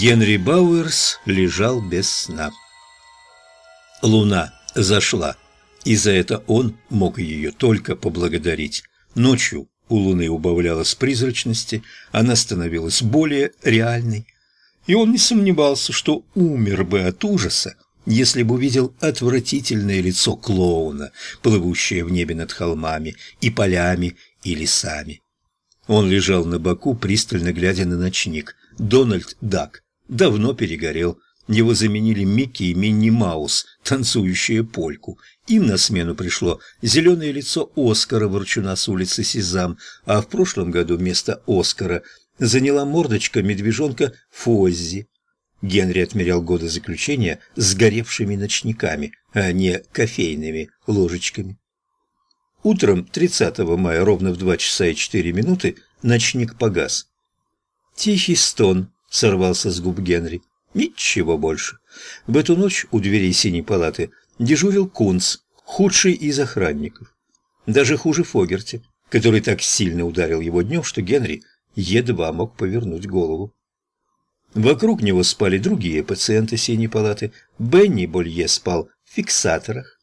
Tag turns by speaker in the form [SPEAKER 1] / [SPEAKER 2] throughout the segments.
[SPEAKER 1] Генри Бауэрс лежал без сна. Луна зашла, и за это он мог ее только поблагодарить. Ночью у Луны убавлялась призрачности, она становилась более реальной, и он не сомневался, что умер бы от ужаса, если бы увидел отвратительное лицо клоуна, плывущее в небе над холмами и полями и лесами. Он лежал на боку, пристально глядя на ночник. Дональд Дак давно перегорел. Его заменили Микки и Минни Маус, танцующие польку. Им на смену пришло зеленое лицо Оскара Ворчуна с улицы Сезам, а в прошлом году вместо Оскара заняла мордочка медвежонка Фоззи. Генри отмерял годы заключения сгоревшими ночниками, а не кофейными ложечками. Утром 30 мая ровно в 2 часа и 4 минуты ночник погас. Тихий стон сорвался с губ Генри. Ничего больше. В эту ночь у дверей синей палаты дежурил Кунц, худший из охранников. Даже хуже Фогерти, который так сильно ударил его днем, что Генри едва мог повернуть голову. Вокруг него спали другие пациенты синей палаты. Бенни Болье спал в фиксаторах.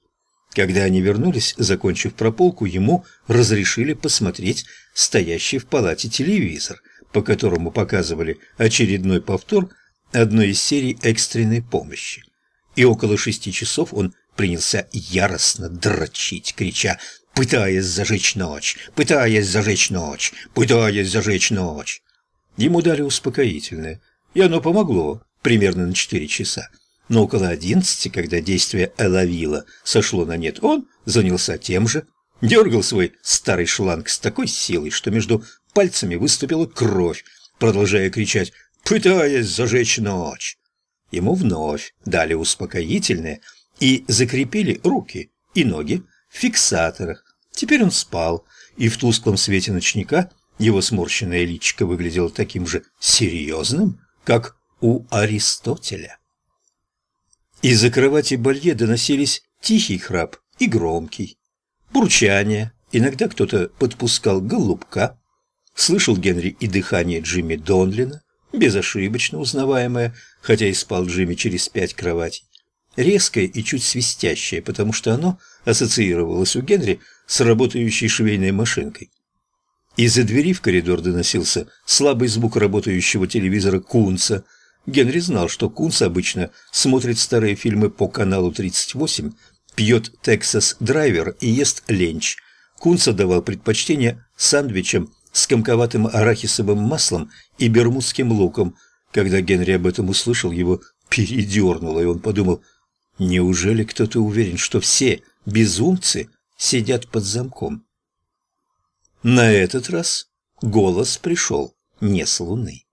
[SPEAKER 1] Когда они вернулись, закончив прополку, ему разрешили посмотреть стоящий в палате телевизор, по которому показывали очередной повтор одной из серий экстренной помощи. И около шести часов он принялся яростно дрочить, крича «Пытаясь зажечь ночь! Пытаясь зажечь ночь! Пытаясь зажечь ночь!» Ему дали успокоительное – и оно помогло примерно на четыре часа. Но около одиннадцати, когда действие Элавила сошло на нет, он занялся тем же, дергал свой старый шланг с такой силой, что между пальцами выступила кровь, продолжая кричать «пытаясь зажечь ночь». Ему вновь дали успокоительное и закрепили руки и ноги в фиксаторах. Теперь он спал, и в тусклом свете ночника его сморщенное личико выглядело таким же серьезным, как у Аристотеля. Из-за кровати Балье доносились тихий храп и громкий, бурчание, иногда кто-то подпускал голубка. Слышал Генри и дыхание Джимми Донлина, безошибочно узнаваемое, хотя и спал Джимми через пять кроватей. Резкое и чуть свистящее, потому что оно ассоциировалось у Генри с работающей швейной машинкой. Из-за двери в коридор доносился слабый звук работающего телевизора Кунца. Генри знал, что Кунц обычно смотрит старые фильмы по каналу 38, пьет «Тексас Драйвер» и ест ленч. Кунц давал предпочтение сандвичам с комковатым арахисовым маслом и бермудским луком. Когда Генри об этом услышал, его передернуло, и он подумал, неужели кто-то уверен, что все безумцы сидят под замком? На этот раз голос пришел не с луны.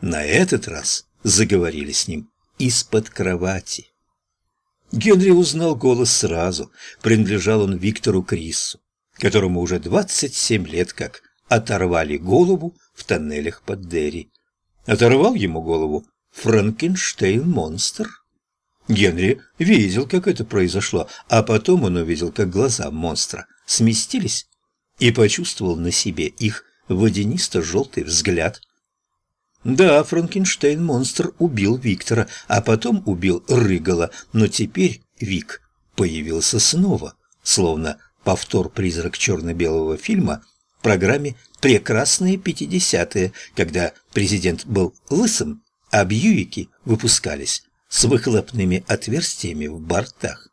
[SPEAKER 1] На этот раз заговорили с ним из-под кровати. Генри узнал голос сразу. Принадлежал он Виктору Криссу, которому уже 27 лет как оторвали голову в тоннелях под Дерри. Оторвал ему голову Франкенштейн-монстр. Генри видел, как это произошло, а потом он увидел, как глаза монстра сместились и почувствовал на себе их водянисто-желтый взгляд. Да, Франкенштейн-монстр убил Виктора, а потом убил Рыгала, но теперь Вик появился снова, словно повтор «Призрак черно-белого фильма» в программе «Прекрасные пятидесятые», когда президент был лысым, а Бьюики выпускались с выхлопными отверстиями в бортах.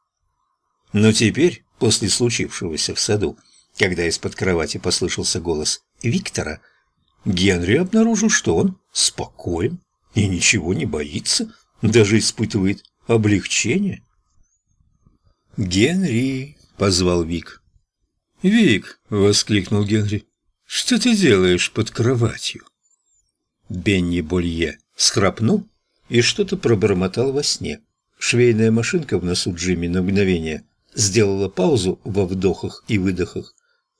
[SPEAKER 1] Но теперь, после случившегося в саду, когда из-под кровати послышался голос Виктора, Генри обнаружил, что он спокоен и ничего не боится, даже испытывает облегчение. «Генри!» — позвал Вик. «Вик!» — воскликнул Генри. «Что ты делаешь под кроватью?» Бенни Болье схрапнул и что-то пробормотал во сне. Швейная машинка в носу Джимми на мгновение сделала паузу во вдохах и выдохах,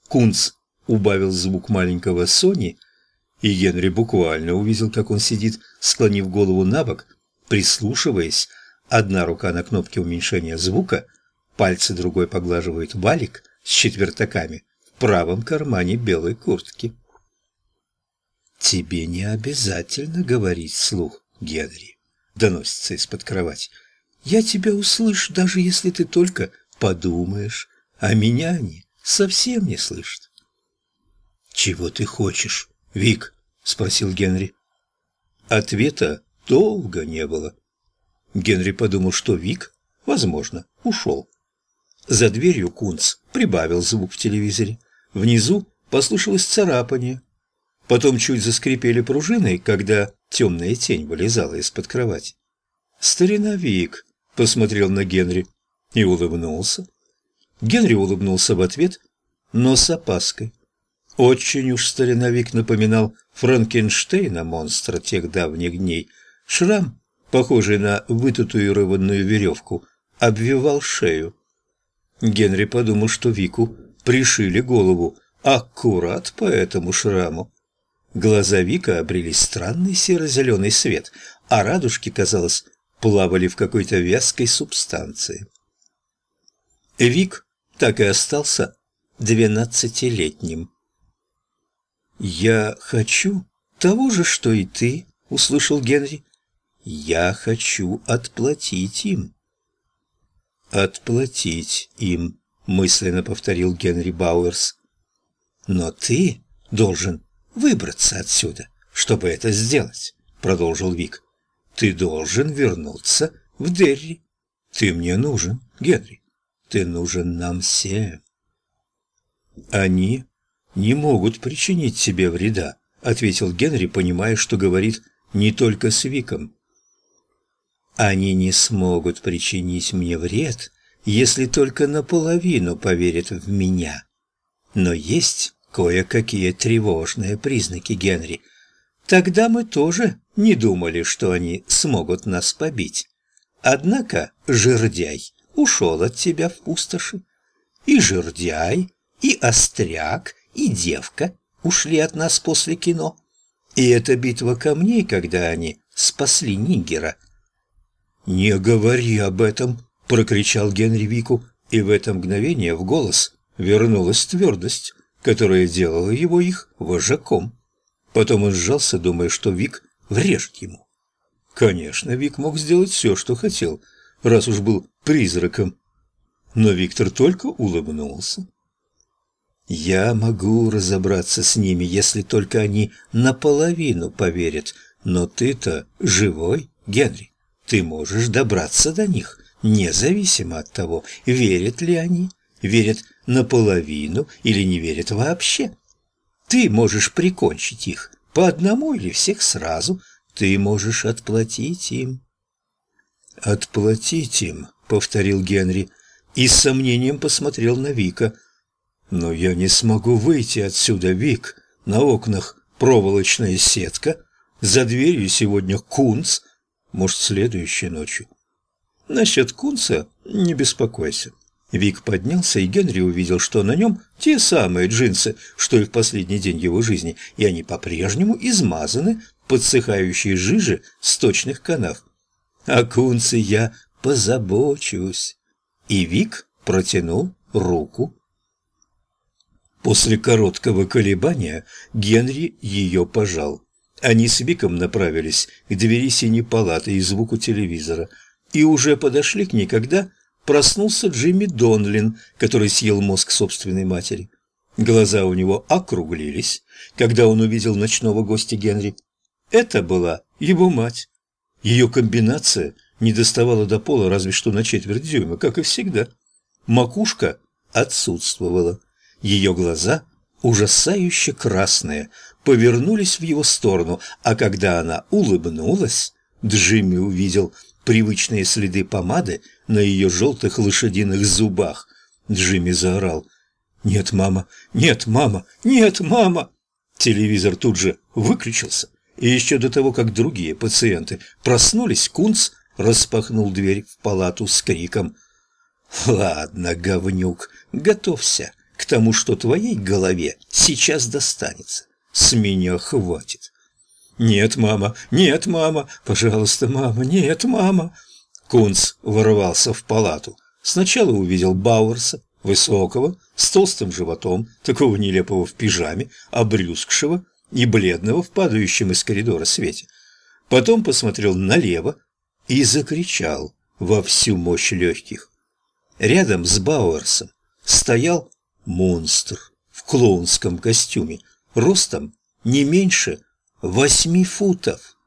[SPEAKER 1] Кунц убавил звук маленького Сони, и Генри буквально увидел, как он сидит, склонив голову на бок, прислушиваясь. Одна рука на кнопке уменьшения звука, пальцы другой поглаживают валик с четвертаками в правом кармане белой куртки. «Тебе не обязательно говорить вслух, Генри!» — доносится из-под кровати. «Я тебя услышу, даже если ты только подумаешь, а меня они совсем не слышат». «Чего ты хочешь, Вик?» — спросил Генри. Ответа долго не было. Генри подумал, что Вик, возможно, ушел. За дверью Кунц прибавил звук в телевизоре. Внизу послышалось царапание. Потом чуть заскрипели пружины, когда темная тень вылезала из-под кровати. Старина Вик посмотрел на Генри и улыбнулся. Генри улыбнулся в ответ, но с опаской. Очень уж стариновик напоминал Франкенштейна, монстра тех давних дней. Шрам, похожий на вытатуированную веревку, обвивал шею. Генри подумал, что Вику пришили голову аккурат по этому шраму. Глаза Вика обрели странный серо-зеленый свет, а радужки, казалось, плавали в какой-то вязкой субстанции. Вик так и остался двенадцатилетним. «Я хочу того же, что и ты», — услышал Генри. «Я хочу отплатить им». «Отплатить им», — мысленно повторил Генри Бауэрс. «Но ты должен выбраться отсюда, чтобы это сделать», — продолжил Вик. «Ты должен вернуться в Дерри. Ты мне нужен, Генри. Ты нужен нам всем». «Они не могут причинить тебе вреда», — ответил Генри, понимая, что говорит не только с Виком. «Они не смогут причинить мне вред, если только наполовину поверят в меня. Но есть кое-какие тревожные признаки, Генри. Тогда мы тоже не думали, что они смогут нас побить. Однако жердяй ушел от тебя в пустоши. И жердяй, и остряк, и девка ушли от нас после кино. И эта битва камней, когда они спасли Нигера. «Не говори об этом!» — прокричал Генри Вику, и в это мгновение в голос вернулась твердость, которая делала его их вожаком. Потом он сжался, думая, что Вик врежет ему. Конечно, Вик мог сделать все, что хотел, раз уж был призраком. Но Виктор только улыбнулся. Я могу разобраться с ними, если только они наполовину поверят. Но ты-то живой, Генри. Ты можешь добраться до них, независимо от того, верят ли они, верят наполовину или не верят вообще. Ты можешь прикончить их по одному или всех сразу. Ты можешь отплатить им. «Отплатить им», — повторил Генри, и с сомнением посмотрел на Вика — но я не смогу выйти отсюда, Вик. На окнах проволочная сетка. За дверью сегодня кунц. Может, следующей ночью. Насчет кунца не беспокойся. Вик поднялся, и Генри увидел, что на нем те самые джинсы, что и в последний день его жизни, и они по-прежнему измазаны подсыхающей жижи сточных канав. О кунце я позабочусь. И Вик протянул руку После короткого колебания Генри ее пожал. Они с Виком направились к двери синей палаты и звуку телевизора, и уже подошли к ней, когда проснулся Джимми Донлин, который съел мозг собственной матери. Глаза у него округлились, когда он увидел ночного гостя Генри. Это была его мать. Ее комбинация не доставала до пола разве что на четверть дюйма, как и всегда. Макушка отсутствовала. Ее глаза, ужасающе красные, повернулись в его сторону, а когда она улыбнулась, Джимми увидел привычные следы помады на ее желтых лошадиных зубах. Джимми заорал «Нет, мама! Нет, мама! Нет, мама!» Телевизор тут же выключился, и еще до того, как другие пациенты проснулись, Кунц распахнул дверь в палату с криком «Ладно, говнюк, готовься, к тому, что твоей голове сейчас достанется. С меня хватит. «Нет, мама! Нет, мама! Пожалуйста, мама! Нет, мама!» Кунц ворвался в палату. Сначала увидел Бауэрса, высокого, с толстым животом, такого нелепого в пижаме, обрюзгшего и бледного в падающем из коридора свете. потом посмотрел налево и закричал во всю мощь легких. Рядом с Бауэрсом стоял монстр в клоунском костюме, ростом не меньше восьми футов.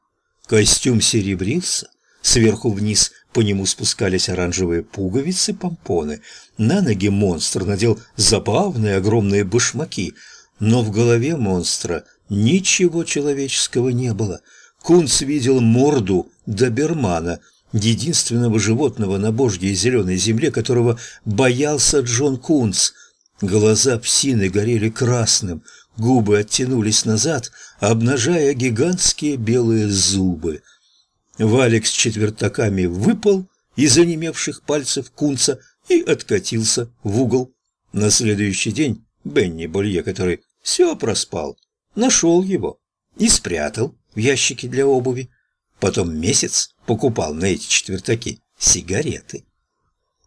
[SPEAKER 1] Костюм серебрился, сверху вниз по нему спускались оранжевые пуговицы-помпоны. На ноги монстр надел забавные огромные башмаки, но в голове монстра ничего человеческого не было. Кунц видел морду добермана, единственного животного на божьей зеленой земле, которого боялся Джон Кунц. Глаза псины горели красным, губы оттянулись назад, обнажая гигантские белые зубы. Валик с четвертаками выпал из онемевших пальцев Кунца и откатился в угол. На следующий день Бенни Болье, который все проспал, нашел его и спрятал в ящике для обуви. Потом месяц покупал на эти четвертаки сигареты.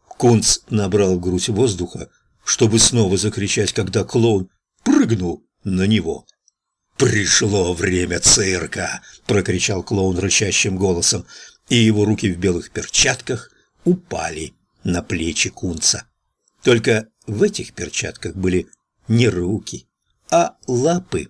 [SPEAKER 1] Кунц набрал в грудь воздуха, чтобы снова закричать, когда клоун прыгнул на него. «Пришло время цирка!» – прокричал клоун рычащим голосом, и его руки в белых перчатках упали на плечи Кунца. Только в этих перчатках были не руки, а лапы.